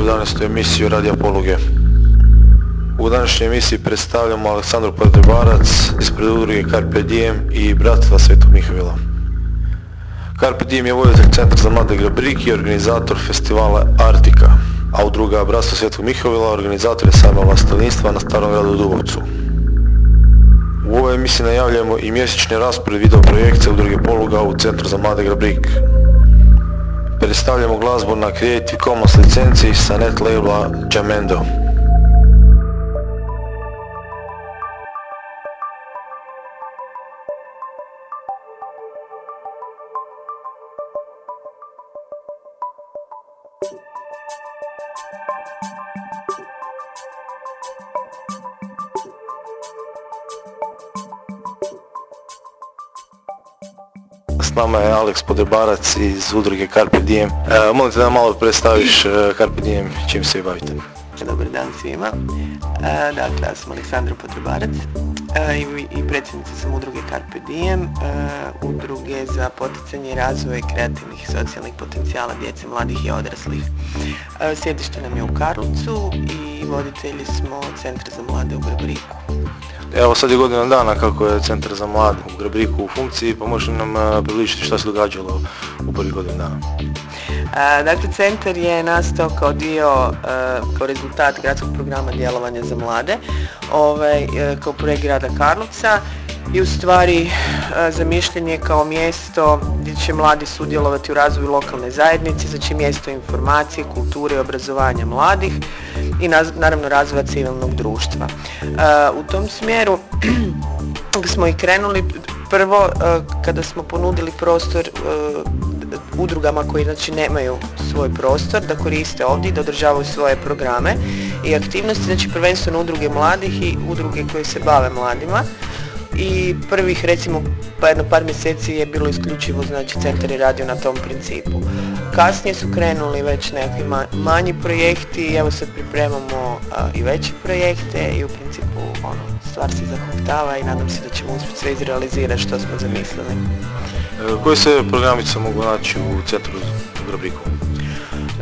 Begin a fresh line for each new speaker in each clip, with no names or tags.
u 11. emisiju Radija Poluge. U današnjoj emisiji predstavljamo Aleksandru Podrebarac ispred udruge Carpe Diem i Bratstva Svetog Mihovila. Carpe Diem je voditelj Centra za mlade Grabrik i organizator festivala Artika, a udruga Bratstva Svetog Mihovila organizator je sajma vlastelinstva na Starom gradu Dubovcu. U ovoj emisiji najavljamo i mjesečni raspored video projekcije udruge Poluga u Centru za mlade Grabrik. Predstavljamo glazbu na Creative Commons licenciji sa net labela Jamendo. Je Aleks Podebarac iz udruge Carpe Diem. E, molim te da malo predstaviš e, Carpe Diem, čim se vi bavite.
Dobar dan svima. E, dakle, ja sam Aleksandra Potrebarac e, i, i predsjednica sam udruge Carpe Diem, udruge za poticanje i razvoj kreativnih i socijalnih potencijala djece, mladih i odraslih. Sjedište nam je u Karlovcu i voditelji smo Centra za mlade u Grabriku.
Evo sad je godina dana kako je Centar za mlade u Grabriku u funkciji, pa možeš nam približiti šta se događalo u prvih godina dana.
Dakle, centar je nastao kao dio, kao rezultat gradskog programa djelovanja za mlade, ovaj, e, kao projekt grada Karlovca i u stvari zamišljen je kao mjesto gdje će mladi sudjelovati u razvoju lokalne zajednice, znači mjesto informacije, kulture i obrazovanja mladih i naravno razvoja civilnog društva. U tom smjeru smo i krenuli prvo kada smo ponudili prostor udrugama koji znači nemaju svoj prostor da koriste ovdje i da održavaju svoje programe i aktivnosti, znači prvenstveno udruge mladih i udruge koje se bave mladima i prvih recimo pa jedno par mjeseci je bilo isključivo znači centar je radio na tom principu. Kasnije su krenuli već nekakvi ma- manji projekti evo sad pripremamo a, i veće projekte i u principu ono, stvar se zahuktava i nadam se da ćemo uspjeti sve izrealizirati što smo zamislili.
E, Koji se programi se mogu naći u Centru u Grabriku?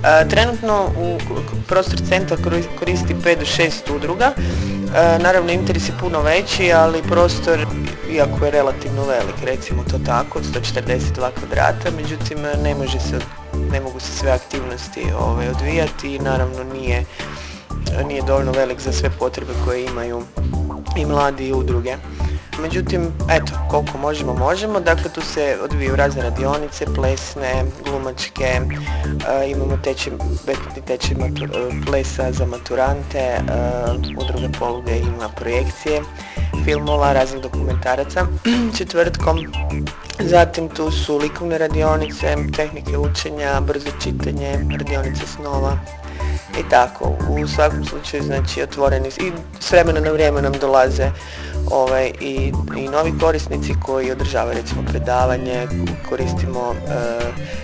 E, Trenutno u prostor centra kori- koristi 5 do 6 udruga. E, Naravno interes je puno veći, ali prostor, iako je relativno velik, recimo to tako, od 142 kvadrata, međutim ne može se, ne mogu se sve aktivnosti ovaj, odvijati i naravno nije, nije dovoljno velik za sve potrebe koje imaju i mladi i udruge. Međutim, eto, koliko možemo, možemo. Dakle, tu se odvijaju razne radionice, plesne, glumačke, e, imamo tečaj, besplatni tečaj e, plesa za maturante, e, udruga poluge ima projekcije filmova, raznih dokumentaraca četvrtkom. Zatim tu su likovne radionice, tehnike učenja, brzo čitanje, radionice snova i tako. U svakom slučaju znači otvoreni i s vremena na vrijeme nam dolaze ovaj, i, i novi korisnici koji održavaju recimo predavanje, koristimo e,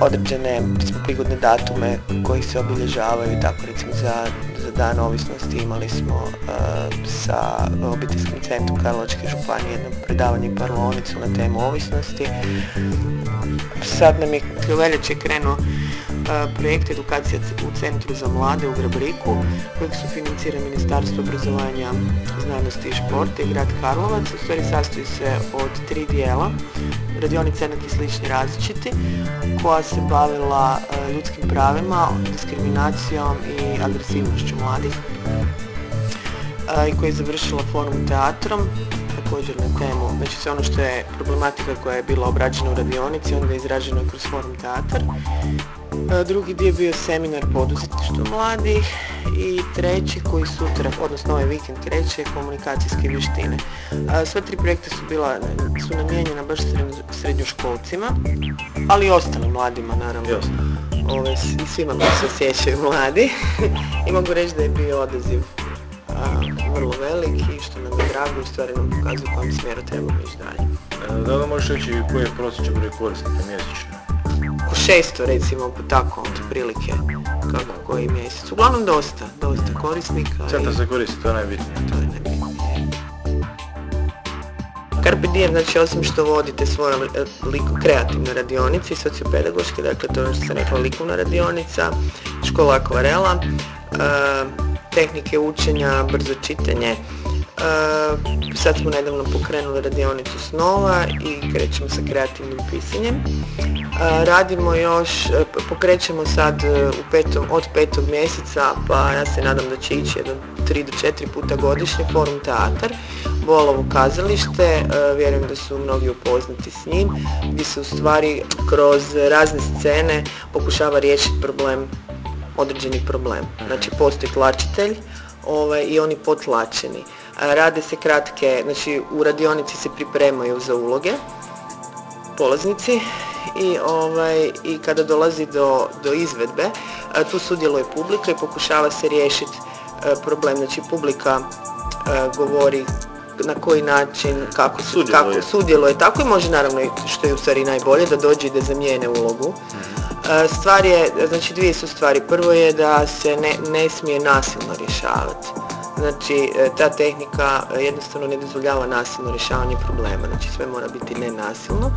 određene prigodne datume koji se obilježavaju tako recimo za, za dan ovisnosti imali smo e, sa obiteljskim centrom Karlovačke županije jedno predavanje i parlonicu na temu ovisnosti. Sad nam je u veljači krenuo projekt edukacija u Centru za mlade u Grabriku kojeg su financira Ministarstvo obrazovanja, znanosti i športa i grad Karlovac. U stvari sastoji se od tri dijela, radionice jednaki slični različiti, koja se bavila e, ljudskim pravima, diskriminacijom i agresivnošću mladih e, i koja je završila forum teatrom, također na temu, znači sve ono što je problematika koja je bila obrađena u radionici, onda je izraženo kroz forum teatar. E, Drugi dio je bio seminar poduzetništvo mladih i treći koji sutra, odnosno ovaj vikend kreće, komunikacijske vještine. E, Sva tri projekta su bila, su namijenjena baš srednjo- srednjoškolcima, ali i ostalim mladima naravno.
Jasno.
Ove, svima koji se osjećaju mladi. I mogu reći da je bio odaziv a, vrlo velik i što nam je drago i stvari nam pokazuje u kojem smjeru trebamo ići dalje.
E, Da li možeš reći koji je prosječan broj korisnika mjesečno?
600 recimo, po tako otprilike, kako koji mjesec. Uglavnom dosta, dosta korisnika
Centar se koristi, to je najbitnije.
to je najbitnije. Carpe Diem, znači osim što vodite svoje liku, kreativne radionice i sociopedagoške, dakle to je ono što sam rekla likovna radionica, škola akvarela, tehnike učenja, brzo čitanje, sad smo nedavno pokrenuli radionicu snova i krećemo sa kreativnim pisanjem. Radimo još, pokrećemo sad u petom, od petog mjeseca, pa ja se nadam da će ići jedno tri do četiri puta godišnje forum teatar, Bolovo kazalište, vjerujem da su mnogi upoznati s njim, gdje se u stvari kroz razne scene pokušava riješiti problem, određeni problem. Znači postoji tlačitelj ovaj, i oni potlačeni. Rade se kratke, znači u radionici se pripremaju za uloge, polaznici i, ovaj, i kada dolazi do, do izvedbe, tu sudjeluje publika i pokušava se riješiti problem. Znači publika govori na koji način, kako,
sudjeluje.
kako sudjeluje, tako i može naravno, što je u stvari najbolje, da dođe i da zamijene ulogu. Mhm. Stvar je, znači dvije su stvari. Prvo je da se ne, ne smije nasilno rješavati. Znači, e, ta tehnika e, jednostavno ne dozvoljava nasilno rješavanje problema, znači sve mora biti nenasilno.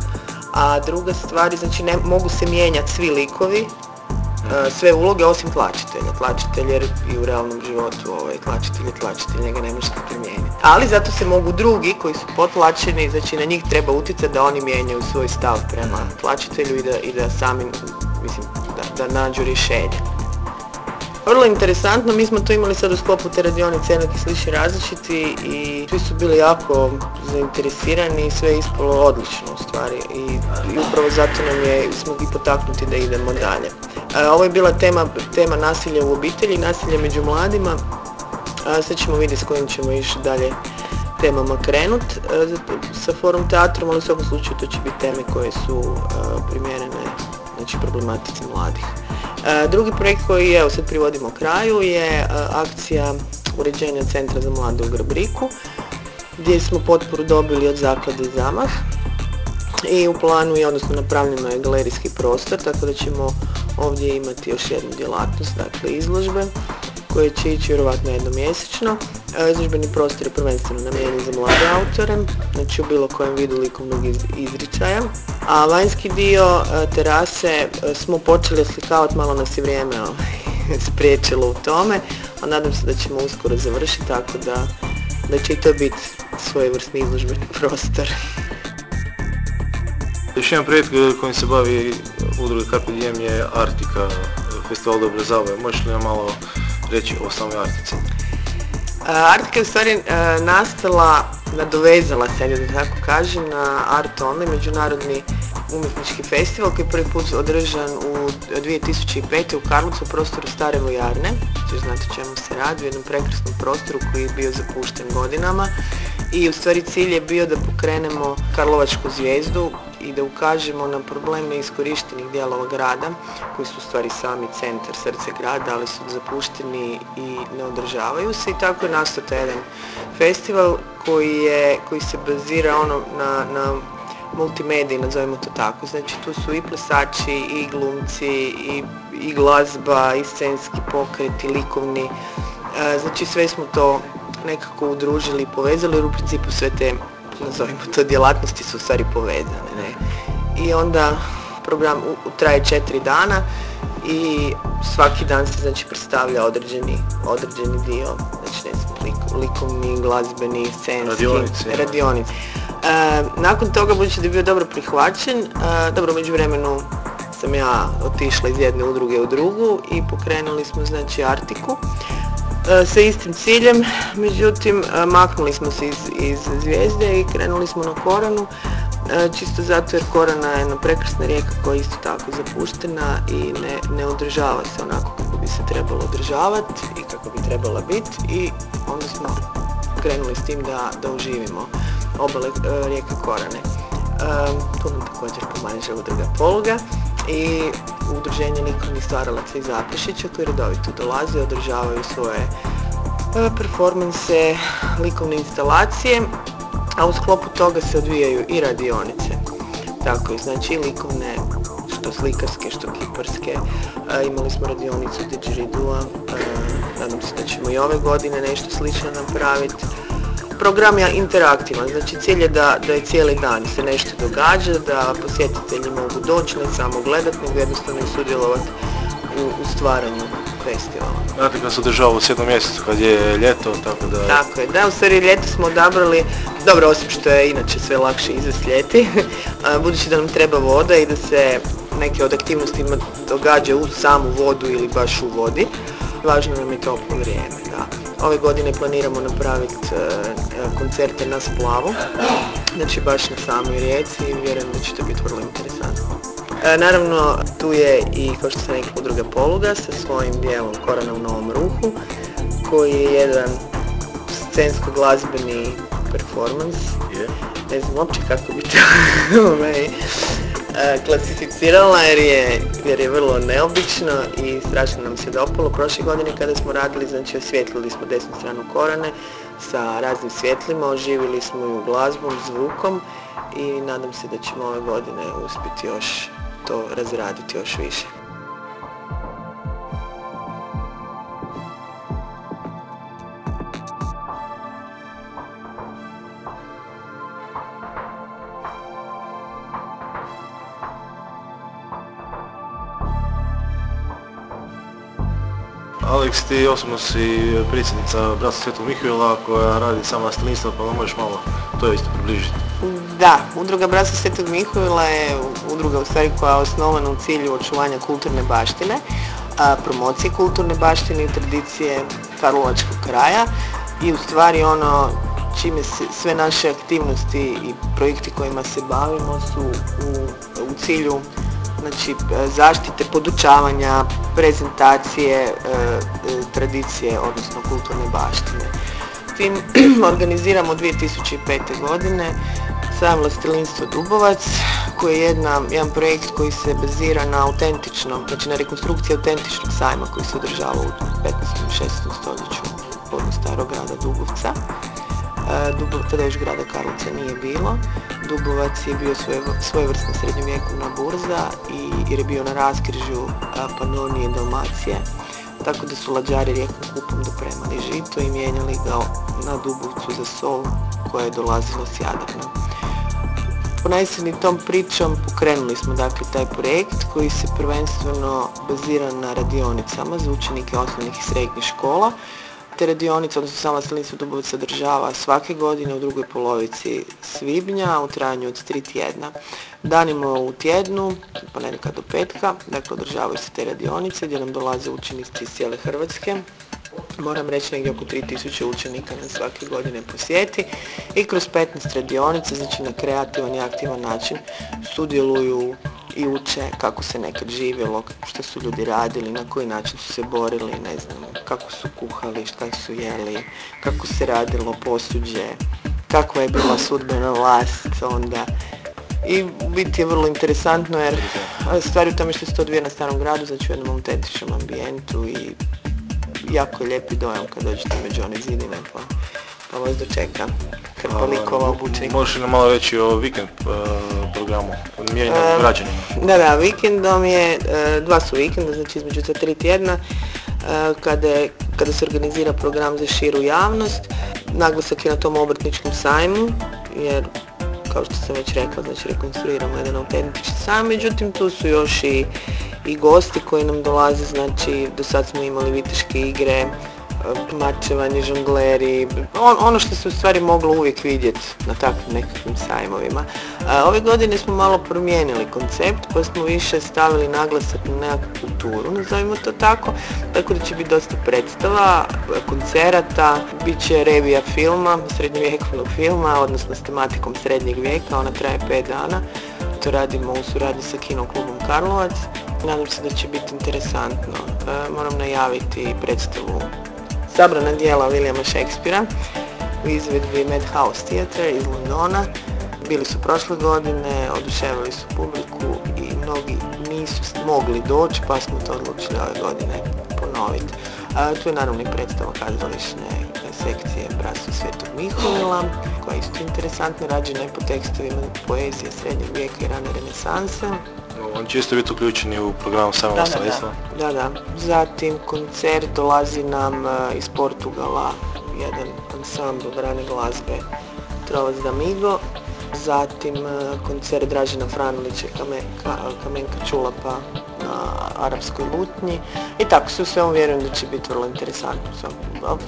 A druga stvar, znači ne mogu se mijenjati svi likovi, e, sve uloge osim tlačitelja. Tlačitelj jer i u realnom životu ovaj, tlačitelj je tlačitelj, njega ne možete primijeniti. Ali zato se mogu drugi koji su potlačeni, znači na njih treba utjecati da oni mijenjaju svoj stav prema tlačitelju i da, i da sami, mislim, da, da nađu rješenje. Vrlo interesantno, mi smo to imali sad u sklopu te radionice jednaki slični različiti i svi su bili jako zainteresirani i sve je ispalo odlično u stvari. I, i upravo zato nam je, smo i potaknuti da idemo dalje. E, ovo je bila tema, tema nasilja u obitelji, nasilja među mladima, a sad ćemo vidjeti s kojim ćemo još dalje temama krenut sa forum teatrom, ali u svakom slučaju to će biti teme koje su e, primjerene znači problematici mladih. E, drugi projekt koji evo sad privodimo kraju je e, akcija uređenja Centra za mlade u Grabriku gdje smo potporu dobili od zaklade Zamah i u planu je, odnosno napravljeno je galerijski prostor, tako da ćemo ovdje imati još jednu djelatnost, dakle izložbe koje će ići vjerovatno jednomjesečno. E, izložbeni prostor je prvenstveno namijenjen za mlade autore, znači u bilo kojem vidu likovnog izričaja. A vanjski dio e, terase e, smo počeli oslikavati, malo nas je vrijeme ovaj, spriječilo u tome, a nadam se da ćemo uskoro završiti, tako da, da će i to biti svojevrsni izložbeni prostor.
Još jedan projekt kojim se bavi udruga Carpe je Artika, festival Dobre zabave. Možeš li nam malo reći o samoj Artici?
Artika je u stvari nastala, nadovezala se, da tako kažem, na Art Only, međunarodni umjetnički festival koji je prvi put održan u 2005. u Karlovcu u prostoru Stare vojarne, znači znate čemu se radi, u jednom prekrasnom prostoru koji je bio zapušten godinama i u stvari cilj je bio da pokrenemo Karlovačku zvijezdu i da ukažemo na probleme iskorištenih dijelova grada koji su u stvari sami centar, srce grada, ali su zapušteni i ne održavaju se i tako je nastao taj jedan festival koji, je, koji se bazira ono na, na multimediji, nazovimo to tako. Znači tu su i plesači, i glumci, i, i glazba, i scenski pokret, i likovni. E, znači sve smo to nekako udružili i povezali jer u principu sve te nazovimo to, djelatnosti su u stvari povezane. Ne? I onda program traje četiri dana i svaki dan se znači predstavlja određeni, određeni dio, znači ne znam, likovni, glazbeni, scenski, radionici. E, nakon toga, budući da je bio dobro prihvaćen, e, dobro među vremenu sam ja otišla iz jedne udruge u drugu i pokrenuli smo znači Artiku sa istim ciljem, međutim e, maknuli smo se iz, iz zvijezde i krenuli smo na Koranu, e, čisto zato jer Korana je jedna prekrasna rijeka koja je isto tako zapuštena i ne, ne održava se onako kako bi se trebalo održavati i kako bi trebala biti i onda smo krenuli s tim da, da uživimo obale rijeke Korane. Tu nam također pomaže udruga Poluga i udruženje likovnih stvaralaca iz Zaprešića koji redovito dolaze održavaju svoje e, performanse, likovne instalacije, a u sklopu toga se odvijaju i radionice. Tako znači i likovne, što slikarske, što kiparske. E, imali smo radionicu didgeridoo e, nadam se da ćemo i ove godine nešto slično napraviti. Program je interaktivan, znači cilj je da, da je cijeli dan se nešto događa, da posjetitelji mogu doći, ne samo gledati, nego jednostavno i sudjelovati u, u stvaranju festivala.
Kad se održava u 7. mjesecu, kad je ljeto, tako da...
Tako je, da, u stvari ljeto smo odabrali, dobro, osim što je inače sve lakše izvest ljeti, budući da nam treba voda i da se neke od aktivnosti događa u samu vodu ili baš u vodi, važno nam je toplo vrijeme, da. Ove godine planiramo napraviti e, koncerte na splavu, znači baš na samoj rijeci i vjerujem da će to biti vrlo interesantno. E, naravno, tu je i, kao što sam rekla, udruga Poluga sa svojim dijelom Korana u novom ruhu, koji je jedan scensko-glazbeni performans. Ne znam uopće kako bi to ovaj, E, klasificirala jer je, jer je vrlo neobično i strašno nam se dopalo. Prošle godine kada smo radili, znači osvjetlili smo desnu stranu Korane sa raznim svjetlima, oživili smo ju glazbom, zvukom i nadam se da ćemo ove godine uspjeti još to razraditi još više.
Aleks, ti osobno si predsjednica Bratstva Svetog Mihajla koja radi sama stilista, pa možeš malo to isto približiti.
Da, udruga Bratstva Svetog Mihajla je udruga u stvari koja je osnovana u cilju očuvanja kulturne baštine, promocije kulturne baštine i tradicije Karlovačkog kraja i u stvari ono čime se sve naše aktivnosti i projekti kojima se bavimo su u cilju znači e, zaštite, podučavanja, prezentacije, e, tradicije, odnosno kulturne baštine. Tim organiziramo 2005. godine sajam Dubovac, koji je jedna, jedan projekt koji se bazira na autentičnom, znači na rekonstrukciji autentičnog sajma koji se održava u 15. i 16. stoljeću podno starog grada Dubovca. Tada još grada Karlovca nije bilo. Dubovac je bio svoje, svojevrsna srednjovjekovna burza i, jer je bio na raskrižu Panonije i Dalmacije. Tako da su lađari rijekom kupom dopremali žito i mijenjali ga na Dubovcu za sol koja je dolazila s Jadrana. Ponajseni tom pričom pokrenuli smo dakle taj projekt koji se prvenstveno bazira na radionicama za učenike osnovnih i srednjih škola te radionice, odnosno sama Slinica Dubovac sadržava svake godine u drugoj polovici svibnja u trajanju od tri tjedna. Danimo u tjednu, ponedjeljka do petka, dakle održavaju se te radionice gdje nam dolaze učenici iz cijele Hrvatske. Moram reći negdje oko 3000 učenika na svake godine posjeti i kroz 15 radionica, znači na kreativan i aktivan način sudjeluju i uče kako se nekad živjelo, što su ljudi radili, na koji način su se borili, ne znam, kako su kuhali, šta su jeli, kako se radilo posuđe, kakva je bila sudbena vlast onda. I biti je vrlo interesantno jer stvari u tome što se to odvija na starom gradu, znači u jednom autentičnom ambijentu i jako je lijepi dojam kad dođete među one zidine pa, pa vas dočeka krpalikova obučenih.
Možeš nam malo reći o vikend uh, programu, mijenjanja uh, građanima?
Da, da, vikendom je, uh, dva su vikenda, znači između ta tri tjedna, kada, kada se organizira program za širu javnost. Naglasak je na tom obrtničkom sajmu, jer kao što sam već rekla, znači rekonstruiramo jedan autentični sajam, međutim tu su još i, i gosti koji nam dolaze, znači do sad smo imali viteške igre, mačevanje, žongleri, on, ono što se u stvari moglo uvijek vidjeti na takvim nekakvim sajmovima. ove godine smo malo promijenili koncept pa smo više stavili naglasak na nekakvu kulturu, nazovimo to tako, tako da će biti dosta predstava, koncerata, bit će revija filma, srednjovjekovnog filma, odnosno s tematikom srednjeg vijeka, ona traje 5 dana. To radimo u suradnji sa Kinoklubom Karlovac. Nadam se da će biti interesantno. E, moram najaviti predstavu sabrana dijela Williama Shakespearea u izvedbi Madhouse Theatre iz Londona. Bili su prošle godine, oduševili su publiku i mnogi nisu mogli doći pa smo to odlučili ove godine ponoviti. tu je naravno i predstava kazališne sekcije Bratstva Svetog Mihovila, koja je isto interesantna, rađena je po tekstovima poezije srednjeg vijeka i rane renesanse.
On će isto biti uključeni u program samog
da, da, da, da, Zatim koncert dolazi nam e, iz Portugala jedan ansambl rane glazbe Trovac Damigo, zatim e, koncert Dražena Franilića i Kamenka Čulapa na arapskoj lutnji. I tako se u svemu vjerujem da će biti vrlo interesantno.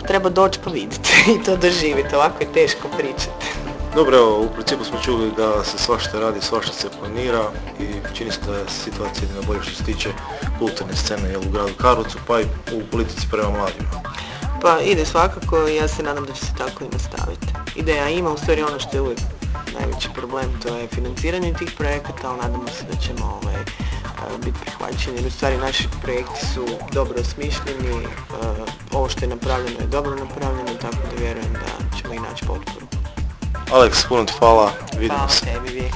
Treba doći pa vidjeti i to doživjeti, ovako je teško pričati.
Dobro, evo, u principu smo čuli da se svašta radi, svašta se planira i čini se da je situacija na bolje što se tiče kulturne scene u gradu Karlovcu, pa i u politici prema mladima.
Pa ide svakako i ja se nadam da će se tako i nastaviti. Ideja ima, u stvari ono što je uvijek najveći problem, to je financiranje tih projekata, ali nadamo se da ćemo ovaj, biti prihvaćeni jer u stvari naši projekti su dobro osmišljeni, ovo što je napravljeno je dobro napravljeno, tako da vjerujem da ćemo i naći potporu.
Aleks, puno ti hvala, vidimo se.
Hvala tebi,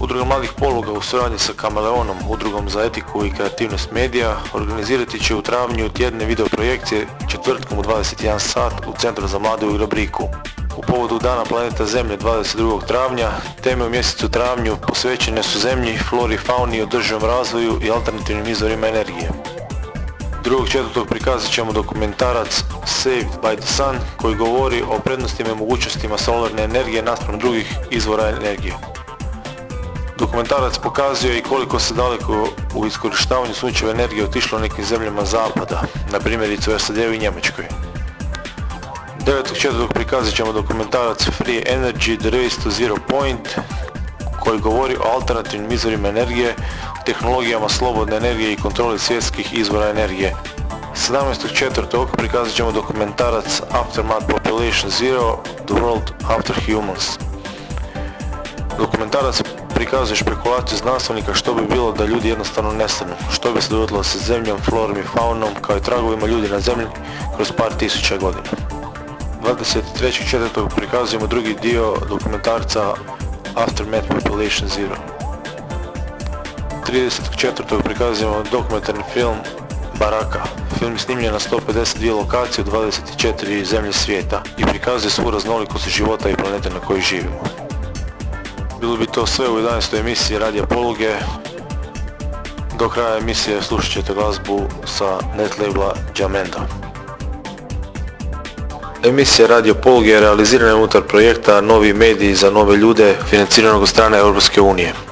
Udruga mladih poluga u suradnji sa Kameleonom, udrugom za etiku i kreativnost medija, organizirati će u travnju tjedne videoprojekcije četvrtkom u 21 sat u Centru za mlade u Grabriku. U povodu Dana planeta Zemlje 22. travnja, teme u mjesecu travnju posvećene su zemlji, flori, fauni, održivom razvoju i alternativnim izvorima energije. Drugog četvrtog prikazat ćemo dokumentarac Saved by the Sun koji govori o prednostima i mogućnostima solarne energije naspram drugih izvora energije. Dokumentarac pokazuje i koliko se daleko u iskorištavanju sunčeve energije otišlo nekim zemljama zapada, na primjericu u SAD-u i Njemačkoj. 9.4. prikazat ćemo dokumentarac Free Energy The Race to Zero Point koji govori o alternativnim izvorima energije, tehnologijama slobodne energije i kontroli svjetskih izvora energije. 17.4. prikazat ćemo dokumentarac Aftermath Population Zero The World After Humans. Dokumentarac prikazuje špekulaciju znanstvenika što bi bilo da ljudi jednostavno nestanu, što bi se dogodilo sa zemljom, florom i faunom kao i tragovima ljudi na zemlji kroz par tisuća godina. 23.4. prikazujemo drugi dio dokumentarca Aftermath Population Zero. 34. prikazujemo dokumentarni film Baraka. Film je snimljen na 152 lokacije u 24 zemlje svijeta i prikazuje svu raznolikost života i planete na kojoj živimo. Bilo bi to sve u 11. emisiji Radija Poluge. Do kraja emisije slušat ćete glazbu sa net labela Jamenda. Emisija Radio Poluge je realizirana unutar projekta Novi mediji za nove ljude financiranog od strane Europske unije.